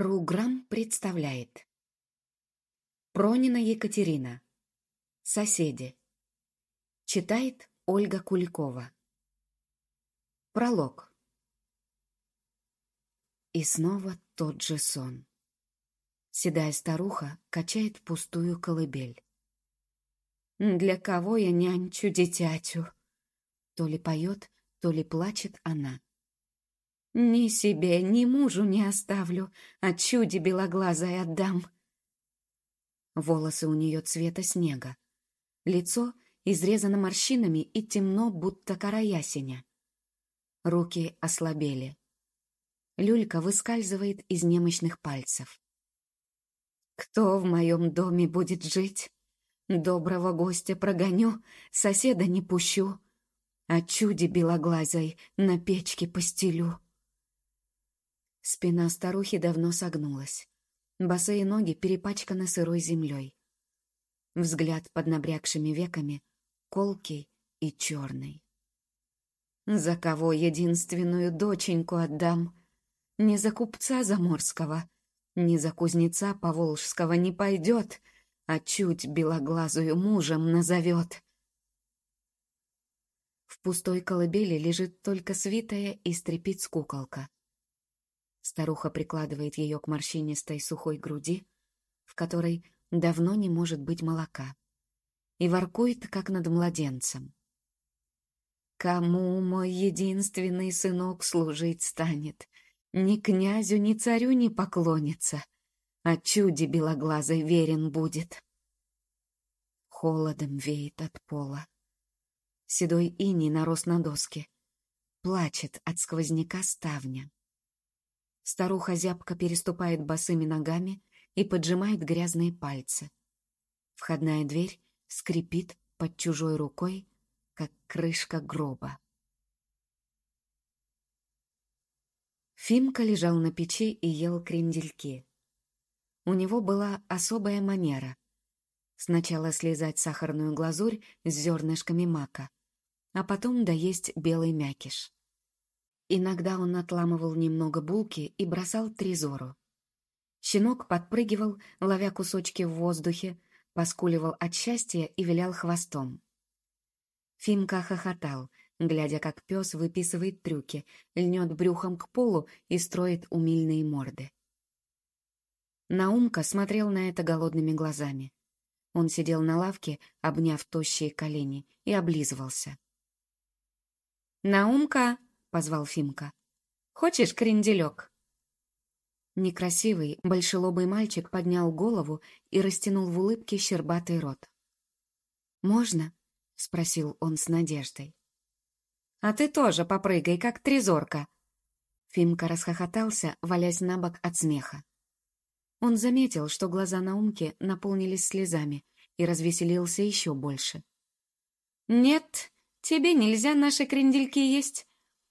Руграм представляет Пронина Екатерина Соседи Читает Ольга Куликова Пролог И снова тот же сон. Седая старуха качает пустую колыбель. «Для кого я нянчу дитятю?» То ли поет, то ли плачет она. Ни себе, ни мужу не оставлю, а чуде белоглазой отдам. Волосы у нее цвета снега. Лицо изрезано морщинами и темно, будто кора ясеня. Руки ослабели. Люлька выскальзывает из немощных пальцев. «Кто в моем доме будет жить? Доброго гостя прогоню, соседа не пущу, а чуде белоглазой на печке постелю». Спина старухи давно согнулась. Босые ноги перепачканы сырой землей. Взгляд под набрякшими веками, колкий и черный. «За кого единственную доченьку отдам? Не за купца заморского, не за кузнеца поволжского не пойдет, а чуть белоглазую мужем назовет». В пустой колыбели лежит только свитая из тряпиц куколка. Старуха прикладывает ее к морщинистой сухой груди, в которой давно не может быть молока, и воркует, как над младенцем. «Кому мой единственный сынок служить станет? Ни князю, ни царю не поклонится, а чуде белоглазой верен будет». Холодом веет от пола. Седой иней нарос на доске. Плачет от сквозняка ставня. Старуха зябко переступает босыми ногами и поджимает грязные пальцы. Входная дверь скрипит под чужой рукой, как крышка гроба. Фимка лежал на печи и ел крендельки. У него была особая манера. Сначала слезать сахарную глазурь с зернышками мака, а потом доесть белый мякиш. Иногда он отламывал немного булки и бросал трезору. Щенок подпрыгивал, ловя кусочки в воздухе, поскуливал от счастья и вилял хвостом. Фимка хохотал, глядя, как пес выписывает трюки, льнет брюхом к полу и строит умильные морды. Наумка смотрел на это голодными глазами. Он сидел на лавке, обняв тощие колени, и облизывался. «Наумка!» — позвал Фимка. «Хочешь кренделек?» Некрасивый, большелобый мальчик поднял голову и растянул в улыбке щербатый рот. «Можно?» — спросил он с надеждой. «А ты тоже попрыгай, как трезорка!» Фимка расхохотался, валясь на бок от смеха. Он заметил, что глаза Наумки наполнились слезами, и развеселился еще больше. «Нет, тебе нельзя наши крендельки есть.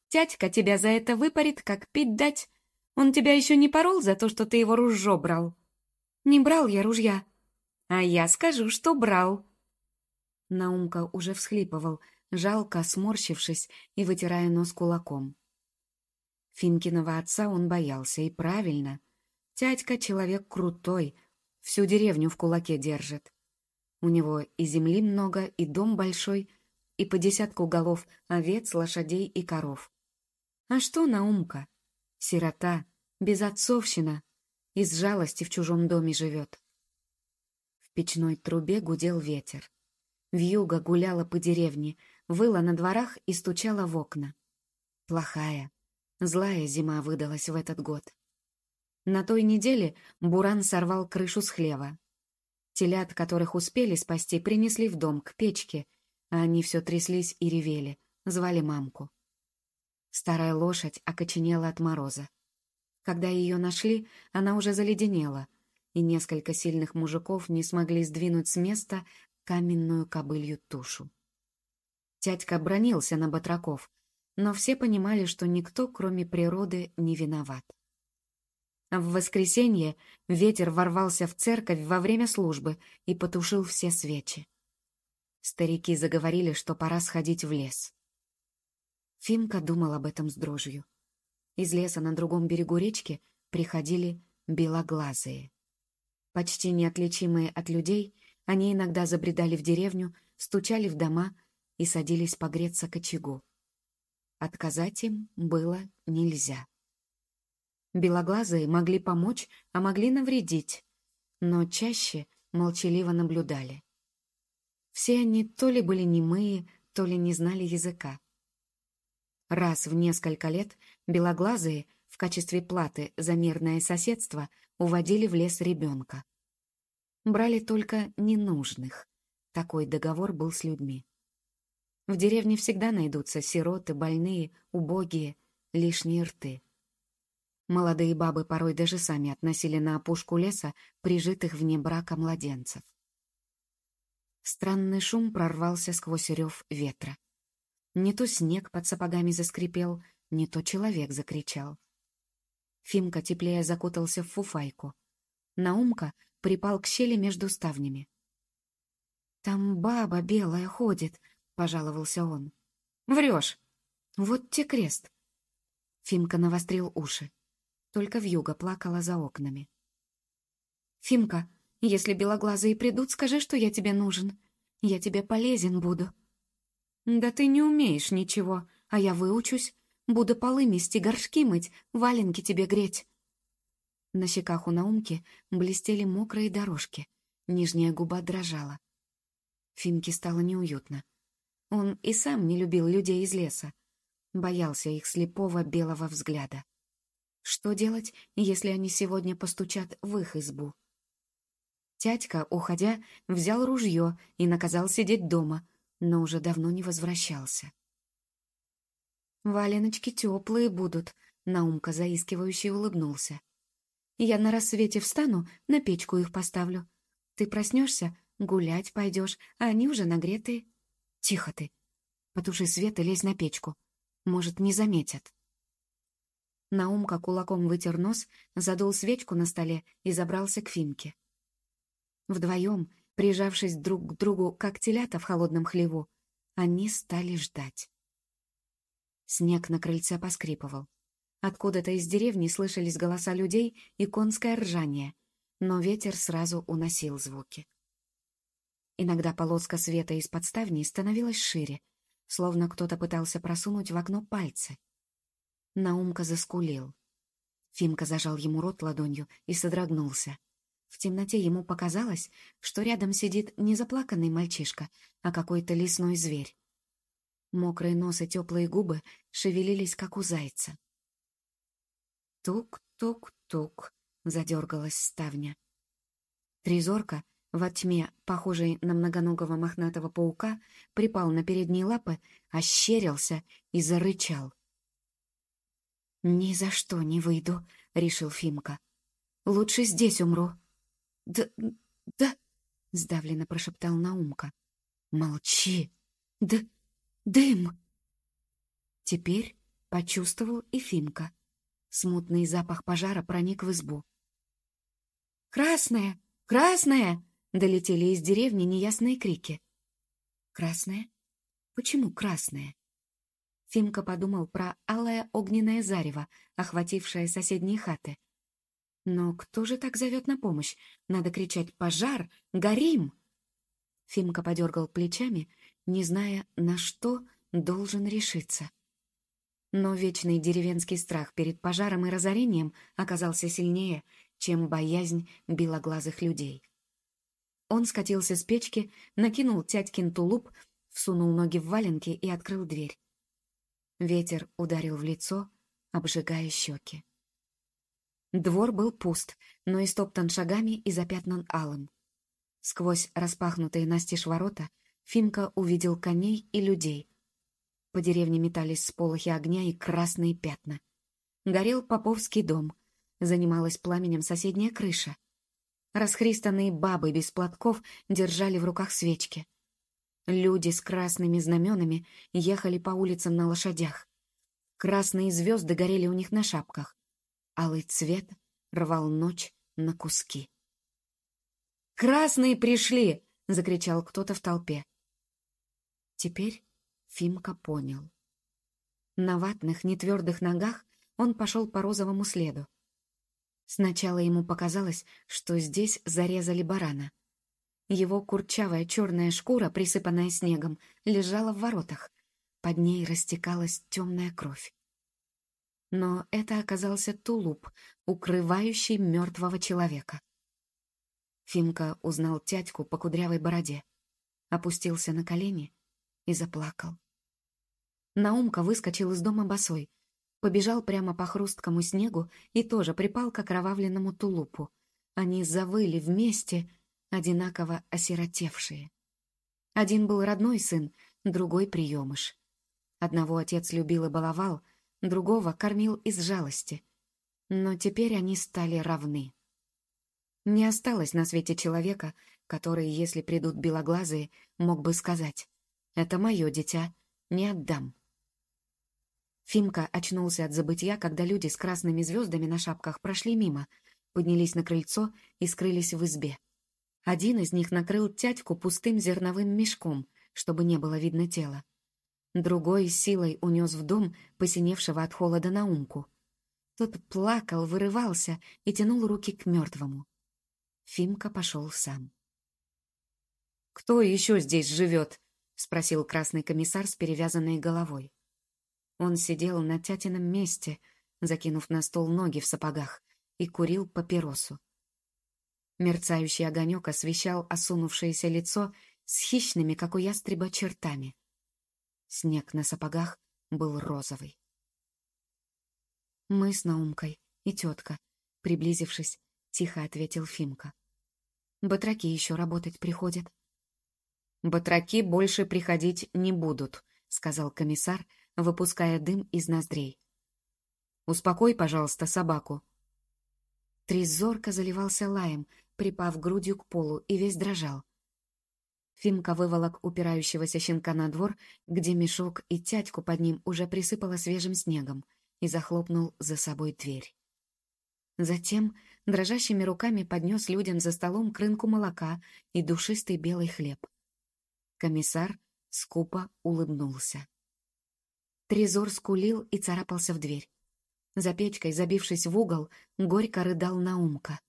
Тятька тебя за это выпарит, как пить дать. Он тебя еще не порол за то, что ты его ружье брал. Не брал я ружья. А я скажу, что брал. Наумка уже всхлипывал, жалко сморщившись и вытирая нос кулаком. Финкиного отца он боялся, и правильно. Тятька человек крутой, всю деревню в кулаке держит. У него и земли много, и дом большой, и по десятку голов овец, лошадей и коров. А что Наумка? Сирота, безотцовщина, из жалости в чужом доме живет. В печной трубе гудел ветер. Вьюга гуляла по деревне, выла на дворах и стучала в окна. Плохая, злая зима выдалась в этот год. На той неделе Буран сорвал крышу с хлева. Телят, которых успели спасти, принесли в дом, к печке, а они все тряслись и ревели, звали мамку. Старая лошадь окоченела от мороза. Когда ее нашли, она уже заледенела, и несколько сильных мужиков не смогли сдвинуть с места каменную кобылью тушу. Тятька бронился на батраков, но все понимали, что никто, кроме природы, не виноват. В воскресенье ветер ворвался в церковь во время службы и потушил все свечи. Старики заговорили, что пора сходить в лес. Фимка думал об этом с дрожью. Из леса на другом берегу речки приходили белоглазые. Почти неотличимые от людей, они иногда забредали в деревню, стучали в дома и садились погреться к очагу. Отказать им было нельзя. Белоглазые могли помочь, а могли навредить, но чаще молчаливо наблюдали. Все они то ли были немые, то ли не знали языка. Раз в несколько лет белоглазые в качестве платы за мирное соседство уводили в лес ребенка. Брали только ненужных. Такой договор был с людьми. В деревне всегда найдутся сироты, больные, убогие, лишние рты. Молодые бабы порой даже сами относили на опушку леса прижитых вне брака младенцев. Странный шум прорвался сквозь рев ветра. Не то снег под сапогами заскрипел, не то человек закричал. Фимка теплее закутался в фуфайку. Наумка припал к щели между ставнями. «Там баба белая ходит», — пожаловался он. «Врешь! Вот те крест!» Фимка навострил уши. Только вьюга плакала за окнами. «Фимка, если белоглазые придут, скажи, что я тебе нужен. Я тебе полезен буду». «Да ты не умеешь ничего, а я выучусь. Буду полы мести, горшки мыть, валенки тебе греть». На щеках у Наумки блестели мокрые дорожки. Нижняя губа дрожала. Фимке стало неуютно. Он и сам не любил людей из леса. Боялся их слепого белого взгляда. Что делать, если они сегодня постучат в их избу? Тятька, уходя, взял ружье и наказал сидеть дома, но уже давно не возвращался. «Валеночки теплые будут», — Наумка заискивающе улыбнулся. «Я на рассвете встану, на печку их поставлю. Ты проснешься, гулять пойдешь, а они уже нагретые. Тихо ты. Потуши свет и лезь на печку. Может, не заметят». Наумка кулаком вытер нос, задул свечку на столе и забрался к Фимке. Вдвоем, прижавшись друг к другу, как телята в холодном хлеву, они стали ждать. Снег на крыльце поскрипывал. Откуда-то из деревни слышались голоса людей и конское ржание, но ветер сразу уносил звуки. Иногда полоска света из подставни становилась шире, словно кто-то пытался просунуть в окно пальцы. Наумка заскулил. Фимка зажал ему рот ладонью и содрогнулся. В темноте ему показалось, что рядом сидит не заплаканный мальчишка, а какой-то лесной зверь. Мокрые нос и теплые губы шевелились, как у зайца. Тук-тук-тук, задергалась ставня. Трезорка, во тьме, похожей на многоногого мохнатого паука, припал на передние лапы, ощерился и зарычал. «Ни за что не выйду», — решил Фимка. «Лучше здесь умру». «Да... да...» — сдавленно прошептал Наумка. «Молчи! Да... дым!» Теперь почувствовал и Фимка. Смутный запах пожара проник в избу. «Красная! Красная!» — долетели из деревни неясные крики. «Красная? Почему красная?» Фимка подумал про алое огненное зарево, охватившее соседние хаты. Но кто же так зовет на помощь? Надо кричать «Пожар! Горим!» Фимка подергал плечами, не зная, на что должен решиться. Но вечный деревенский страх перед пожаром и разорением оказался сильнее, чем боязнь белоглазых людей. Он скатился с печки, накинул тятькин тулуп, всунул ноги в валенки и открыл дверь. Ветер ударил в лицо, обжигая щеки. Двор был пуст, но истоптан шагами и запятнан алым. Сквозь распахнутые настежь ворота Фимка увидел коней и людей. По деревне метались сполохи огня и красные пятна. Горел Поповский дом. Занималась пламенем соседняя крыша. Расхристанные бабы без платков держали в руках свечки. Люди с красными знаменами ехали по улицам на лошадях. Красные звезды горели у них на шапках. Алый цвет рвал ночь на куски. «Красные пришли!» — закричал кто-то в толпе. Теперь Фимка понял. На ватных, нетвердых ногах он пошел по розовому следу. Сначала ему показалось, что здесь зарезали барана. Его курчавая черная шкура, присыпанная снегом, лежала в воротах. Под ней растекалась темная кровь. Но это оказался тулуп, укрывающий мертвого человека. Фимка узнал тятьку по кудрявой бороде, опустился на колени и заплакал. Наумка выскочил из дома босой, побежал прямо по хрусткому снегу и тоже припал к окровавленному тулупу. Они завыли вместе, одинаково осиротевшие. Один был родной сын, другой — приемыш. Одного отец любил и баловал, другого кормил из жалости. Но теперь они стали равны. Не осталось на свете человека, который, если придут белоглазые, мог бы сказать «Это мое дитя, не отдам». Фимка очнулся от забытия, когда люди с красными звездами на шапках прошли мимо, поднялись на крыльцо и скрылись в избе. Один из них накрыл тятьку пустым зерновым мешком, чтобы не было видно тела. Другой силой унес в дом посиневшего от холода наумку. Тот плакал, вырывался и тянул руки к мертвому. Фимка пошел сам. «Кто еще здесь живет?» — спросил красный комиссар с перевязанной головой. Он сидел на тятином месте, закинув на стол ноги в сапогах, и курил папиросу. Мерцающий огонек освещал осунувшееся лицо с хищными, как у ястреба, чертами. Снег на сапогах был розовый. Мы с Наумкой и тетка, приблизившись, тихо ответил Фимка. Батраки еще работать приходят. Батраки больше приходить не будут, сказал комиссар, выпуская дым из ноздрей. Успокой, пожалуйста, собаку. Трезорка заливался лаем, припав грудью к полу, и весь дрожал. Фимка выволок упирающегося щенка на двор, где мешок и тятьку под ним уже присыпало свежим снегом, и захлопнул за собой дверь. Затем дрожащими руками поднес людям за столом крынку молока и душистый белый хлеб. Комиссар скупо улыбнулся. Трезор скулил и царапался в дверь. За печкой, забившись в угол, горько рыдал Наумка.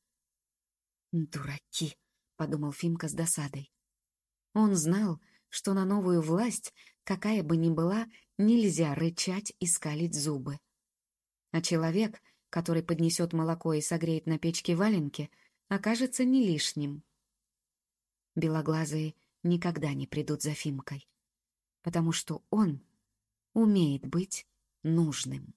«Дураки!» — подумал Фимка с досадой. Он знал, что на новую власть, какая бы ни была, нельзя рычать и скалить зубы. А человек, который поднесет молоко и согреет на печке валенки, окажется не лишним. Белоглазые никогда не придут за Фимкой, потому что он умеет быть нужным.